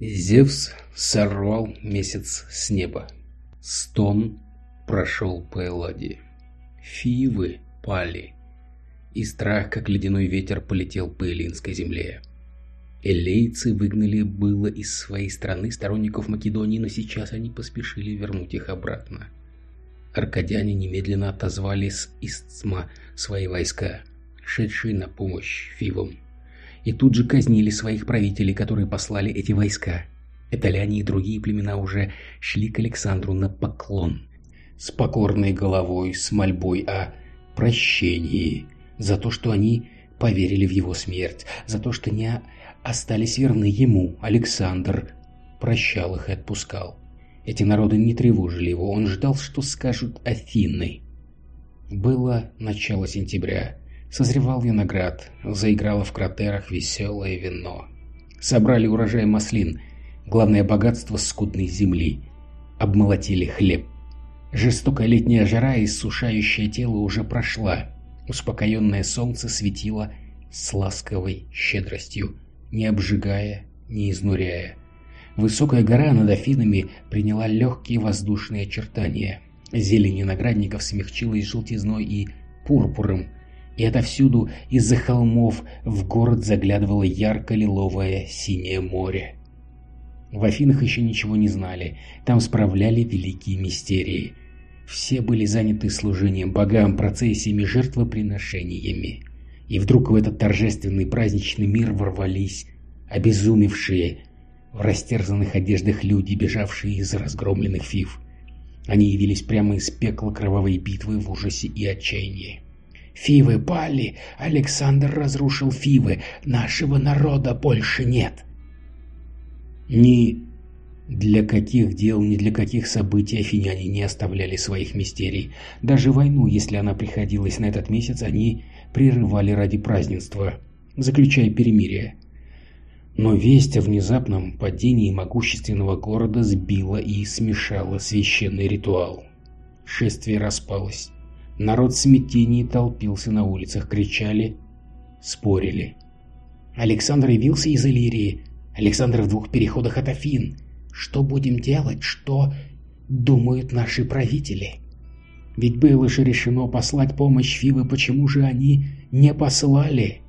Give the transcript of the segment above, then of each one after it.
Зевс сорвал месяц с неба. Стон прошел по Элладе. Фивы пали, и страх, как ледяной ветер, полетел по Эллинской земле. Элейцы выгнали было из своей страны сторонников Македонии, но сейчас они поспешили вернуть их обратно. Аркадяне немедленно отозвали с Истма свои войска, шедшие на помощь Фивам. И тут же казнили своих правителей, которые послали эти войска. Эталяне и другие племена уже шли к Александру на поклон. С покорной головой, с мольбой о прощении за то, что они поверили в его смерть, за то, что не остались верны ему, Александр прощал их и отпускал. Эти народы не тревожили его, он ждал, что скажут Афины. Было начало сентября. Созревал виноград, заиграло в кратерах веселое вино. Собрали урожай маслин, главное богатство скудной земли. Обмолотили хлеб. Жестокая летняя жара, иссушающее тело, уже прошла. Успокоенное солнце светило с ласковой щедростью, не обжигая, не изнуряя. Высокая гора над Афинами приняла легкие воздушные очертания. Зелень виноградников смягчилась желтизной и пурпуром, и отовсюду из-за холмов в город заглядывало ярко-лиловое синее море. В Афинах еще ничего не знали, там справляли великие мистерии. Все были заняты служением богам, процессиями, жертвоприношениями. И вдруг в этот торжественный праздничный мир ворвались обезумевшие, в растерзанных одеждах люди, бежавшие из разгромленных фив. Они явились прямо из пекла кровавой битвы в ужасе и отчаянии. «Фивы пали! Александр разрушил Фивы! Нашего народа больше нет!» Ни для каких дел, ни для каких событий афиняне не оставляли своих мистерий. Даже войну, если она приходилась на этот месяц, они прерывали ради празднества, заключая перемирие. Но весть о внезапном падении могущественного города сбила и смешала священный ритуал. Шествие распалось. Народ в смятении толпился на улицах, кричали, спорили. Александр явился из Иллирии. Александр в двух переходах от Афин. Что будем делать? Что думают наши правители? Ведь было же решено послать помощь Фивы, почему же они не послали?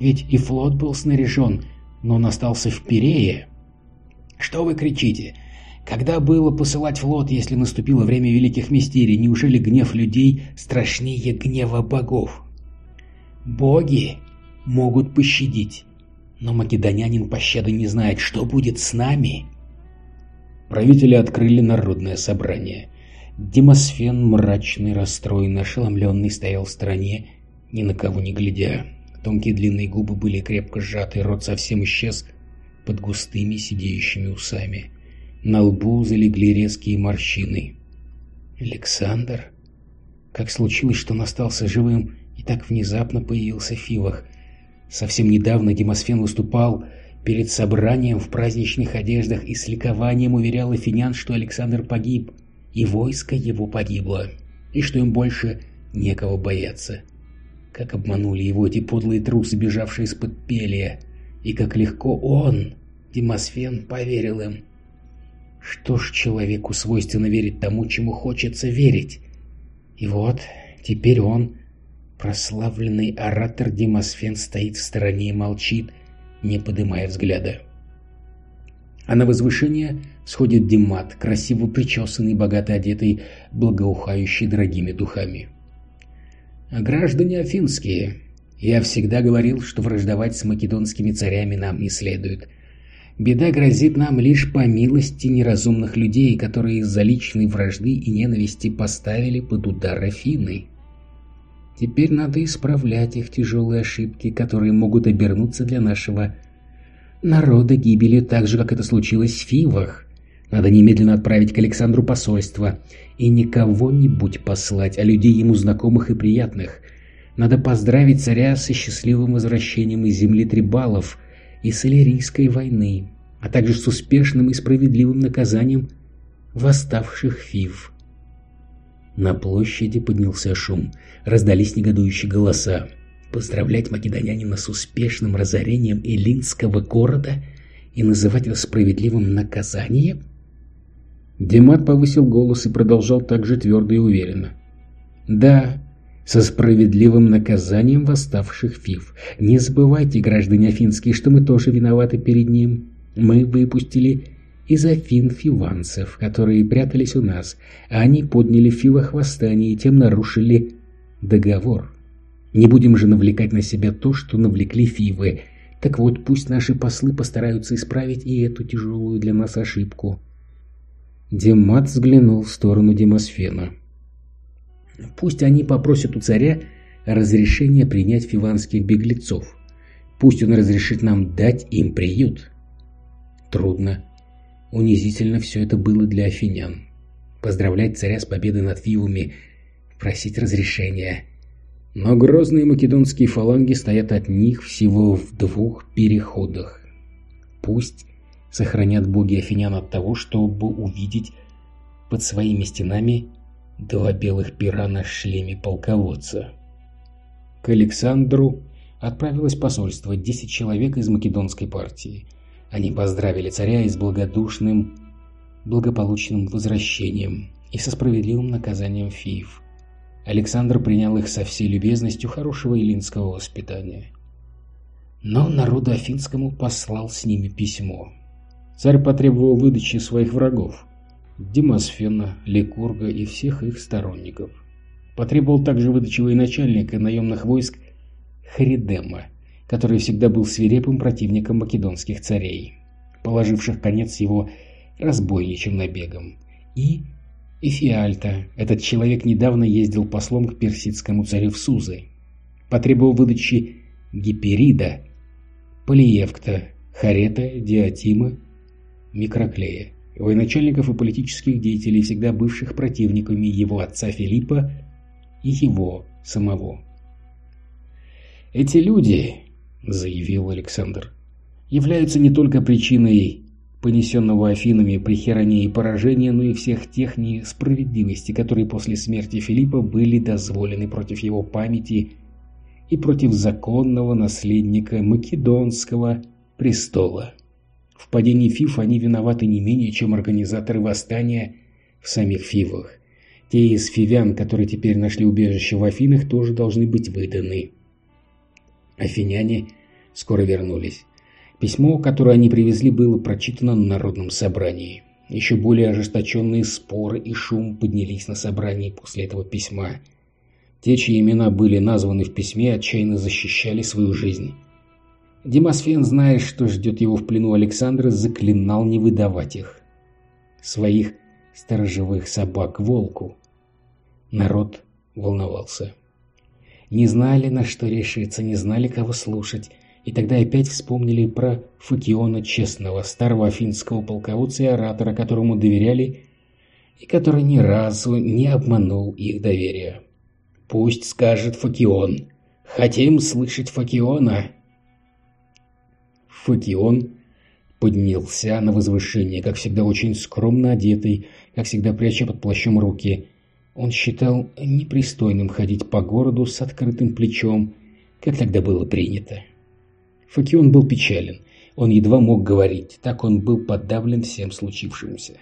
Ведь и флот был снаряжен, но он остался в Пирее. Что вы кричите? Когда было посылать флот, если наступило время великих мистерий, неужели гнев людей страшнее гнева богов? Боги могут пощадить, но македонянин пощады не знает, что будет с нами. Правители открыли народное собрание. Демосфен, мрачный, расстроенный, ошеломленный, стоял в стороне, ни на кого не глядя. Тонкие длинные губы были крепко сжаты, рот совсем исчез под густыми сидеющими усами. На лбу залегли резкие морщины. Александр? Как случилось, что он остался живым и так внезапно появился в Фивах? Совсем недавно Демосфен выступал перед собранием в праздничных одеждах и с ликованием уверял афинян, что Александр погиб, и войско его погибло, и что им больше некого бояться. Как обманули его эти подлые трусы, бежавшие из-под пелия. И как легко он, Демосфен, поверил им. Что ж человеку свойственно верить тому, чему хочется верить? И вот, теперь он, прославленный оратор Демосфен, стоит в стороне и молчит, не поднимая взгляда. А на возвышение сходит Демат, красиво причесанный, богато одетый, благоухающий дорогими духами. Граждане афинские, я всегда говорил, что враждовать с македонскими царями нам не следует. Беда грозит нам лишь по милости неразумных людей, которые из-за личной вражды и ненависти поставили под удар Афины. Теперь надо исправлять их тяжелые ошибки, которые могут обернуться для нашего народа гибелью так же, как это случилось в Фивах. Надо немедленно отправить к Александру посольство и не кого-нибудь послать, а людей ему знакомых и приятных. Надо поздравить царя со счастливым возвращением из земли Трибалов и с Иллирийской войны, а также с успешным и справедливым наказанием восставших Фив. На площади поднялся шум, раздались негодующие голоса. Поздравлять македонянина с успешным разорением Эллинского города и называть это справедливым наказанием? Демат повысил голос и продолжал так же твердо и уверенно. Да, со справедливым наказанием восставших Фив. Не забывайте, граждане Афинские, что мы тоже виноваты перед ним. Мы выпустили из Афин фиванцев, которые прятались у нас, а они подняли в Фивах восстание и тем нарушили договор. Не будем же навлекать на себя то, что навлекли Фивы. Так вот, пусть наши послы постараются исправить и эту тяжелую для нас ошибку. Демат взглянул в сторону Демосфена. Пусть они попросят у царя разрешения принять фиванских беглецов. Пусть он разрешит нам дать им приют. Трудно. Унизительно все это было для афинян. Поздравлять царя с победой над фивами, просить разрешения. Но грозные македонские фаланги стоят от них всего в двух переходах. Пусть сохранят боги афинян от того, чтобы увидеть под своими стенами два белых пера на шлеме полководца. К Александру отправилось посольство, десять человек из македонской партии. Они поздравили царя и с благодушным, благополучным возвращением и со справедливым наказанием Фиев. Александр принял их со всей любезностью хорошего эллинского воспитания. Но народу афинскому послал с ними письмо. Царь потребовал выдачи своих врагов, Демосфена, Ликурга и всех их сторонников. Потребовал также выдачи военачальника наемных войск Харидема, который всегда был свирепым противником македонских царей, положивших конец его разбойничьим набегам, и Эфиальта, этот человек недавно ездил послом к персидскому царю в Сузы, потребовал выдачи Гиперида, Полиевкта, Харета, Диатима, Микроклея военачальников и политических деятелей, всегда бывших противниками его отца Филиппа и его самого. «Эти люди, — заявил Александр, — являются не только причиной понесенного Афинами при Херонии поражения, но и всех тех несправедливостей, которые после смерти Филиппа были дозволены против его памяти и против законного наследника Македонского престола. В падении Фиф они виноваты не менее, чем организаторы восстания в самих Фивах. Те из фивян, которые теперь нашли убежище в Афинах, тоже должны быть выданы. Афиняне скоро вернулись. Письмо, которое они привезли, было прочитано на народном собрании. Еще более ожесточенные споры и шум поднялись на собрании после этого письма. Те, чьи имена были названы в письме, отчаянно защищали свою жизнь. Демосфен, зная, что ждет его в плену Александра, заклинал не выдавать их. Своих сторожевых собак волку. Народ волновался. Не знали, на что решиться, не знали, кого слушать. И тогда опять вспомнили про Факиона Честного, старого афинского полководца и оратора, которому доверяли и который ни разу не обманул их доверие. «Пусть скажет Факион. Хотим слышать Факиона!» Факион поднялся на возвышение, как всегда очень скромно одетый, как всегда пряча под плащом руки. Он считал непристойным ходить по городу с открытым плечом, как тогда было принято. Факион был печален. Он едва мог говорить, так он был подавлен всем случившимся.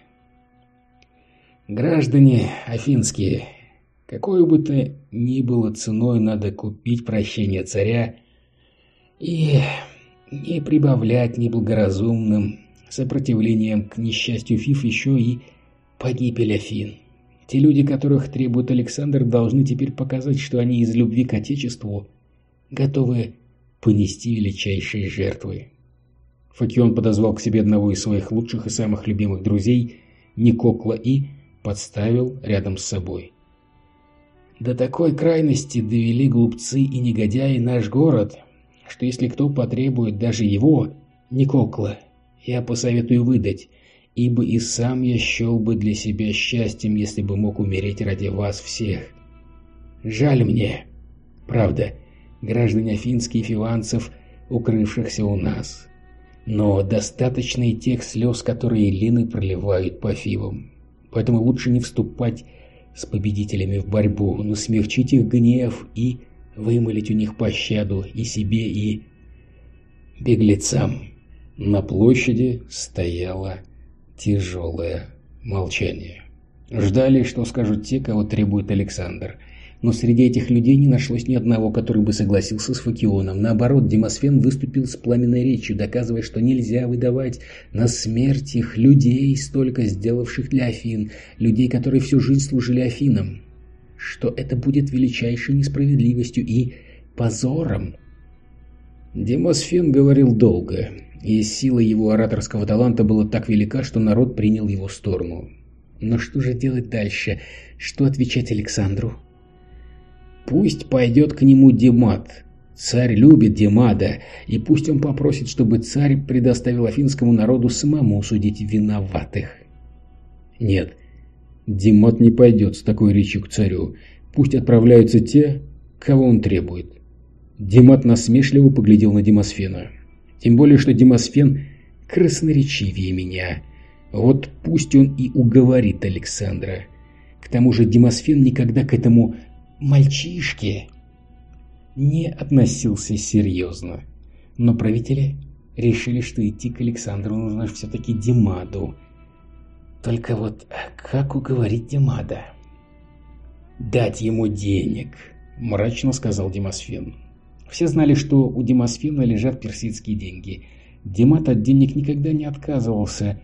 «Граждане афинские, какой бы то ни было ценой надо купить прощение царя и не прибавлять неблагоразумным сопротивлением к несчастью Фиф еще и погибель Афин. Те люди, которых требует Александр, должны теперь показать, что они из любви к Отечеству готовы понести величайшие жертвы. Факион подозвал к себе одного из своих лучших и самых любимых друзей, Никокла, и подставил рядом с собой. До такой крайности довели глупцы и негодяи наш город, что если кто потребует даже его, Никокла, я посоветую выдать, ибо и сам я счел бы для себя счастьем, если бы мог умереть ради вас всех. Жаль мне, правда, граждане афинских филанцев, укрывшихся у нас. Но достаточно и тех слез, которые Лины проливают по фивам. Поэтому лучше не вступать с победителями в борьбу, но смягчить их гнев и вымолить у них пощаду и себе, и беглецам. На площади стояло тяжелое молчание. Ждали, что скажут те, кого требует Александр. Но среди этих людей не нашлось ни одного, который бы согласился с Факионом. Наоборот, Демосфен выступил с пламенной речью, доказывая, что нельзя выдавать на смерть их людей, столько сделавших для Афин, людей, которые всю жизнь служили Афинам. Что это будет величайшей несправедливостью и позором. Демосфен говорил долго, и сила его ораторского таланта была так велика, что народ принял его сторону. Но что же делать дальше? Что отвечать Александру? Пусть пойдет к нему Демат. Царь любит Демада, и пусть он попросит, чтобы царь предоставил афинскому народу самому судить виноватых. Нет, Демат не пойдет с такой речью к царю. Пусть отправляются те, кого он требует. Демат насмешливо поглядел на Демосфена. Тем более, что Демосфен красноречивее меня. Вот пусть он и уговорит Александра. К тому же Демосфен никогда к этому мальчишке не относился серьезно. Но правители решили, что идти к Александру нужно все-таки Демаду. Только вот как уговорить Демада? «Дать ему денег», – мрачно сказал Демосфен. Все знали, что у Демосфена лежат персидские деньги. Демат от денег никогда не отказывался,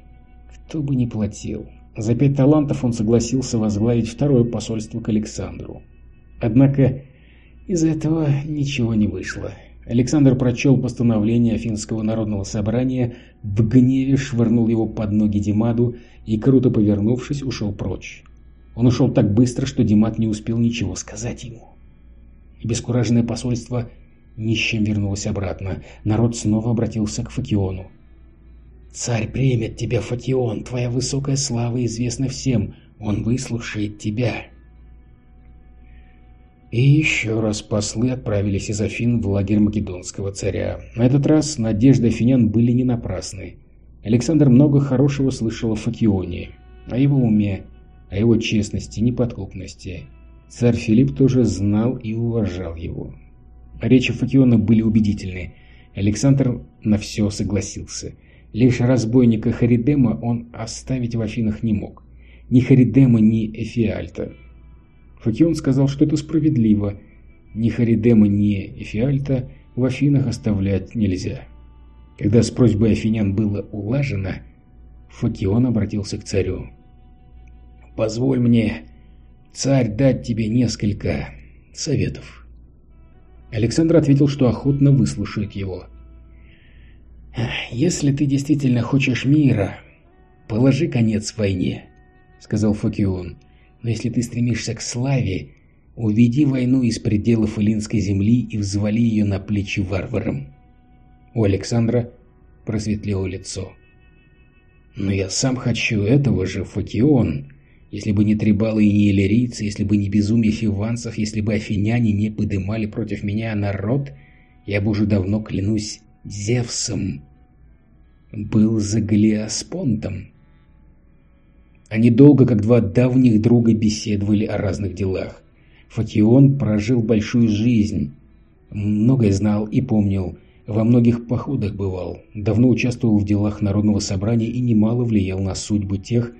кто бы ни платил. За пять талантов он согласился возглавить второе посольство к Александру. Однако из этого ничего не вышло. Александр прочел постановление Афинского народного собрания, в гневе швырнул его под ноги Димаду и, круто повернувшись, ушел прочь. Он ушел так быстро, что Димад не успел ничего сказать ему. И бескуражное посольство ни с чем вернулось обратно. Народ снова обратился к Факиону. «Царь примет тебя, Факион, твоя высокая слава известна всем, он выслушает тебя». И еще раз послы отправились из Афин в лагерь македонского царя. На этот раз надежды афинян были не напрасны. Александр много хорошего слышал о Факионе, о его уме, о его честности, неподкупности. Царь Филипп тоже знал и уважал его. Речи Факиона были убедительны. Александр на все согласился. Лишь разбойника Харидема он оставить в Афинах не мог. Ни Харидема, ни Эфиальта. Факион сказал, что это справедливо. Ни Харидема, ни Эфиальта в Афинах оставлять нельзя. Когда с просьбой афинян было улажено, Факион обратился к царю. «Позволь мне, царь, дать тебе несколько советов». Александр ответил, что охотно выслушает его. «Если ты действительно хочешь мира, положи конец войне», — сказал Факион. Но если ты стремишься к славе, уведи войну из пределов Илинской земли и взвали ее на плечи варварам. У Александра просветлело лицо. Но я сам хочу этого же, Факион. Если бы не трибалы и не иллирийцы, если бы не безумие фиванцев, если бы афиняне не подымали против меня народ, я бы уже давно, клянусь, Зевсом был за Галиаспонтом. Они долго, как два давних друга, беседовали о разных делах. Факион прожил большую жизнь, многое знал и помнил, во многих походах бывал, давно участвовал в делах Народного собрания и немало влиял на судьбу тех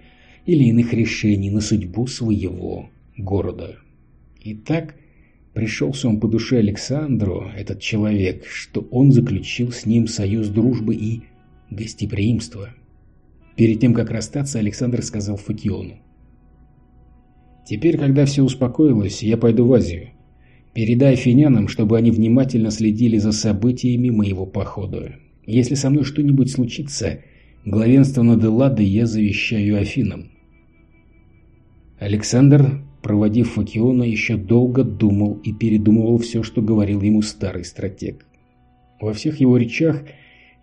или иных решений, на судьбу своего города. И так пришелся он по душе Александру, этот человек, что он заключил с ним союз дружбы и гостеприимства. Перед тем, как расстаться, Александр сказал Факиону. «Теперь, когда все успокоилось, я пойду в Азию. Передай финянам, чтобы они внимательно следили за событиями моего похода. Если со мной что-нибудь случится, главенство над Элладой я завещаю Афинам». Александр, проводив Факиона, еще долго думал и передумывал все, что говорил ему старый стратег. Во всех его речах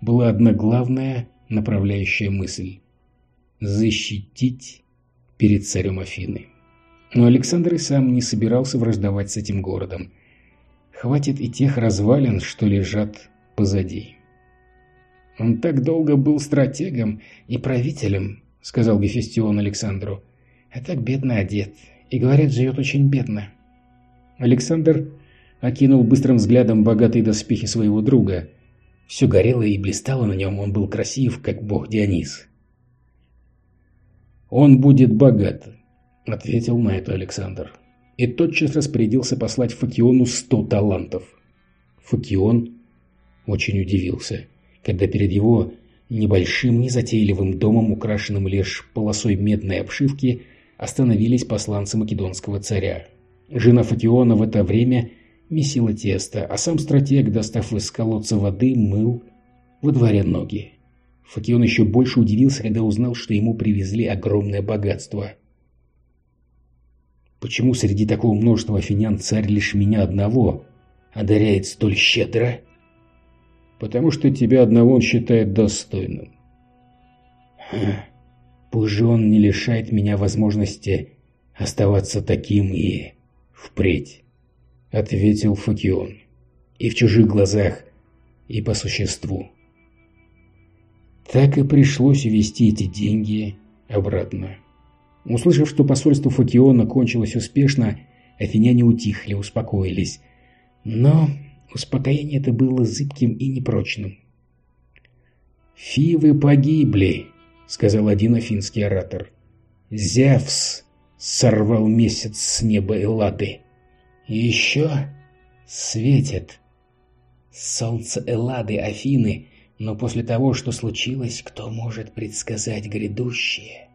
была одна главная направляющая мысль – защитить перед царем Афины. Но Александр и сам не собирался враждовать с этим городом. Хватит и тех развалин, что лежат позади. «Он так долго был стратегом и правителем», — сказал Гефестион Александру. «А так бедно одет. И, говорят, живет очень бедно». Александр окинул быстрым взглядом богатые доспехи своего друга — Все горело и блистало на нем, он был красив, как бог Дионис. «Он будет богат», — ответил на это Александр. И тотчас распорядился послать Факиону сто талантов. Факион очень удивился, когда перед его небольшим, незатейливым домом, украшенным лишь полосой медной обшивки, остановились посланцы македонского царя. Жена Факиона в это время месила тесто, а сам стратег, достав из колодца воды, мыл во дворе ноги. Факион еще больше удивился, когда узнал, что ему привезли огромное богатство. «Почему среди такого множества афинян царь лишь меня одного одаряет столь щедро?» «Потому что тебя одного он считает достойным». «Пусть же он не лишает меня возможности оставаться таким и впредь», — ответил Факион. «И в чужих глазах, и по существу». Так и пришлось увезти эти деньги обратно. Услышав, что посольство Факиона кончилось успешно, афиняне утихли, успокоились. Но успокоение это было зыбким и непрочным. «Фивы погибли», — сказал один афинский оратор. «Зевс сорвал месяц с неба Эллады. Еще светит солнце Эллады Афины но после того, что случилось, кто может предсказать грядущее?